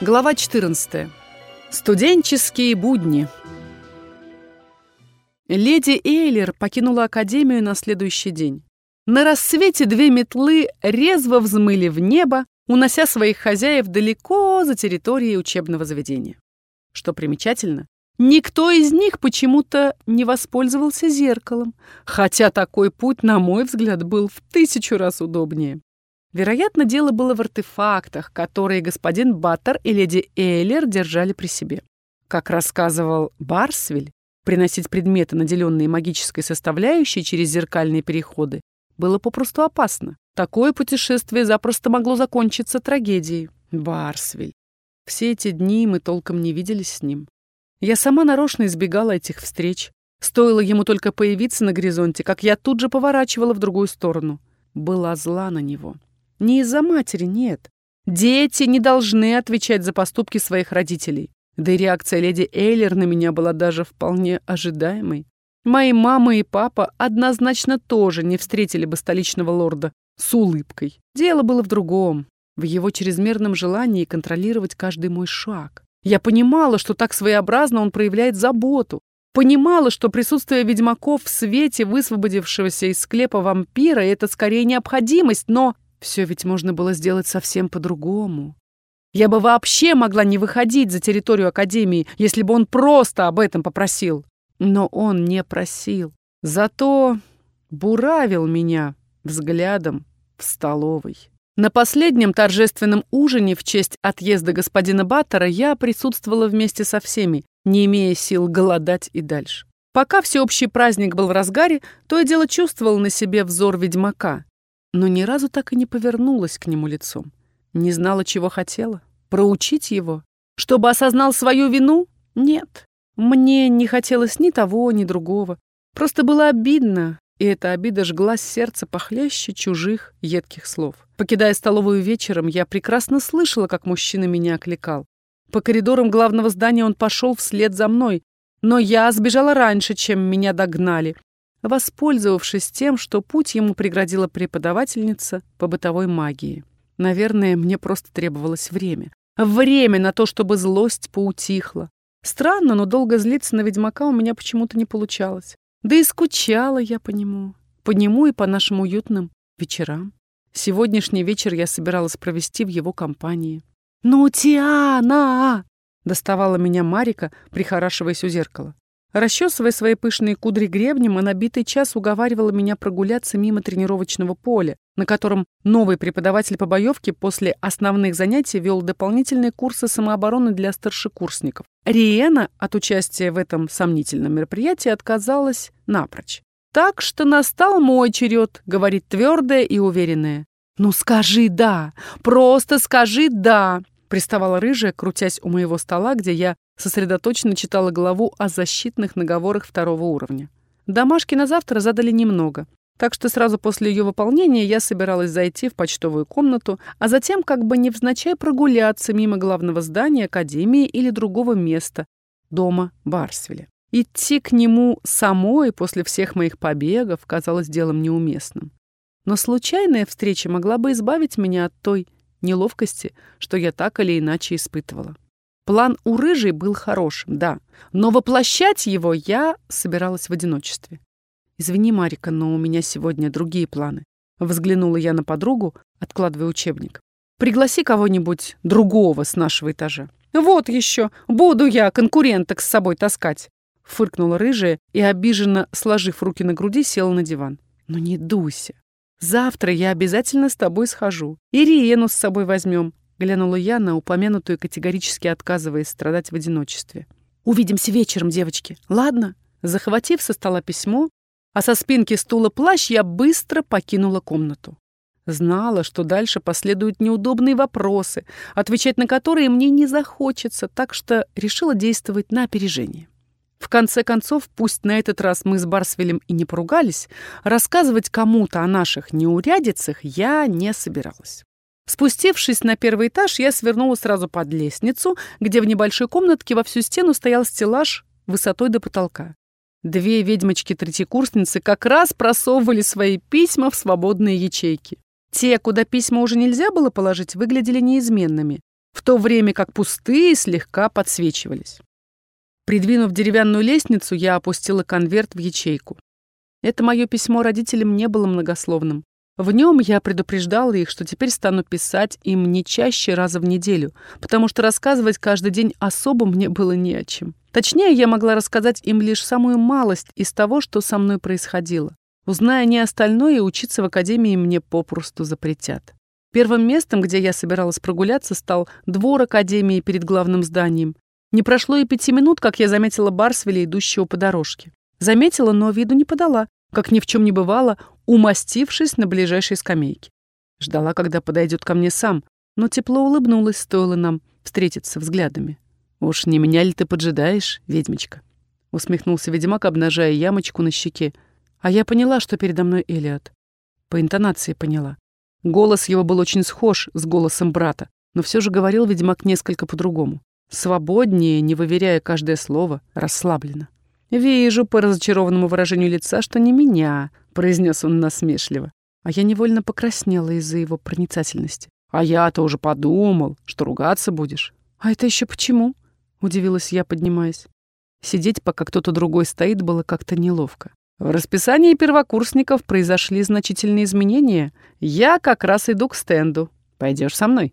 Глава 14. Студенческие будни. Леди Эйлер покинула академию на следующий день. На рассвете две метлы резво взмыли в небо, унося своих хозяев далеко за территорией учебного заведения. Что примечательно, никто из них почему-то не воспользовался зеркалом, хотя такой путь, на мой взгляд, был в тысячу раз удобнее. Вероятно, дело было в артефактах, которые господин Баттер и леди Эйлер держали при себе. Как рассказывал Барсвиль, приносить предметы, наделенные магической составляющей через зеркальные переходы, было попросту опасно. Такое путешествие запросто могло закончиться трагедией. Барсвиль. Все эти дни мы толком не виделись с ним. Я сама нарочно избегала этих встреч. Стоило ему только появиться на горизонте, как я тут же поворачивала в другую сторону. Была зла на него. Не из-за матери, нет. Дети не должны отвечать за поступки своих родителей. Да и реакция леди Эйлер на меня была даже вполне ожидаемой. Мои мама и папа однозначно тоже не встретили бы столичного лорда с улыбкой. Дело было в другом, в его чрезмерном желании контролировать каждый мой шаг. Я понимала, что так своеобразно он проявляет заботу. Понимала, что присутствие ведьмаков в свете высвободившегося из склепа вампира — это скорее необходимость, но все ведь можно было сделать совсем по-другому. Я бы вообще могла не выходить за территорию Академии, если бы он просто об этом попросил. Но он не просил. Зато буравил меня взглядом в столовой. На последнем торжественном ужине в честь отъезда господина Баттера я присутствовала вместе со всеми, не имея сил голодать и дальше. Пока всеобщий праздник был в разгаре, то я дело чувствовал на себе взор ведьмака но ни разу так и не повернулась к нему лицом. Не знала, чего хотела. Проучить его? Чтобы осознал свою вину? Нет. Мне не хотелось ни того, ни другого. Просто было обидно, и эта обида жгла сердце похлеще чужих едких слов. Покидая столовую вечером, я прекрасно слышала, как мужчина меня окликал. По коридорам главного здания он пошел вслед за мной, но я сбежала раньше, чем меня догнали, воспользовавшись тем, что путь ему преградила преподавательница по бытовой магии. Наверное, мне просто требовалось время. Время на то, чтобы злость поутихла. Странно, но долго злиться на ведьмака у меня почему-то не получалось. Да и скучала я по нему. По нему и по нашим уютным вечерам. Сегодняшний вечер я собиралась провести в его компании. «Ну, Тиана!» — доставала меня Марика, прихорашиваясь у зеркала. Расчесывая свои пышные кудри гребнем, она битый час уговаривала меня прогуляться мимо тренировочного поля, на котором новый преподаватель по боевке после основных занятий вел дополнительные курсы самообороны для старшекурсников. Риена от участия в этом сомнительном мероприятии отказалась напрочь. «Так что настал мой черед», — говорит твердая и уверенная. «Ну скажи «да», просто скажи «да», приставала рыжая, крутясь у моего стола, где я сосредоточенно читала главу о защитных наговорах второго уровня. Домашки на завтра задали немного, так что сразу после ее выполнения я собиралась зайти в почтовую комнату, а затем как бы невзначай прогуляться мимо главного здания Академии или другого места, дома Барсвеля. Идти к нему самой после всех моих побегов казалось делом неуместным. Но случайная встреча могла бы избавить меня от той неловкости, что я так или иначе испытывала. План у рыжей был хорошим, да, но воплощать его я собиралась в одиночестве. «Извини, Марика, но у меня сегодня другие планы». Взглянула я на подругу, откладывая учебник. «Пригласи кого-нибудь другого с нашего этажа». «Вот еще! Буду я конкуренток с собой таскать!» Фыркнула рыжая и, обиженно сложив руки на груди, села на диван. «Ну не дуйся. Завтра я обязательно с тобой схожу. И Риену с собой возьмем. Глянула я на упомянутую, категорически отказываясь страдать в одиночестве. «Увидимся вечером, девочки, ладно?» Захватив со стола письмо, а со спинки стула плащ, я быстро покинула комнату. Знала, что дальше последуют неудобные вопросы, отвечать на которые мне не захочется, так что решила действовать на опережение. В конце концов, пусть на этот раз мы с Барсвелем и не поругались, рассказывать кому-то о наших неурядицах я не собиралась. Спустившись на первый этаж, я свернула сразу под лестницу, где в небольшой комнатке во всю стену стоял стеллаж высотой до потолка. Две ведьмочки-третьекурсницы как раз просовывали свои письма в свободные ячейки. Те, куда письма уже нельзя было положить, выглядели неизменными. в то время как пустые слегка подсвечивались. Придвинув деревянную лестницу, я опустила конверт в ячейку. Это мое письмо родителям не было многословным. В нем я предупреждала их, что теперь стану писать им не чаще раза в неделю, потому что рассказывать каждый день особо мне было не о чем. Точнее, я могла рассказать им лишь самую малость из того, что со мной происходило. Узная не остальное, учиться в академии мне попросту запретят. Первым местом, где я собиралась прогуляться, стал двор академии перед главным зданием. Не прошло и пяти минут, как я заметила Барсвеля, идущего по дорожке. Заметила, но виду не подала, как ни в чем не бывало, умастившись на ближайшей скамейке. Ждала, когда подойдет ко мне сам, но тепло улыбнулась, стоило нам встретиться взглядами. «Уж не меня ли ты поджидаешь, ведьмочка?» Усмехнулся ведьмак, обнажая ямочку на щеке. А я поняла, что передо мной Элиот. По интонации поняла. Голос его был очень схож с голосом брата, но все же говорил ведьмак несколько по-другому свободнее, не выверяя каждое слово, расслабленно. «Вижу по разочарованному выражению лица, что не меня», — произнес он насмешливо. А я невольно покраснела из-за его проницательности. «А я-то уже подумал, что ругаться будешь». «А это еще почему?» — удивилась я, поднимаясь. Сидеть, пока кто-то другой стоит, было как-то неловко. В расписании первокурсников произошли значительные изменения. Я как раз иду к стенду. Пойдешь со мной?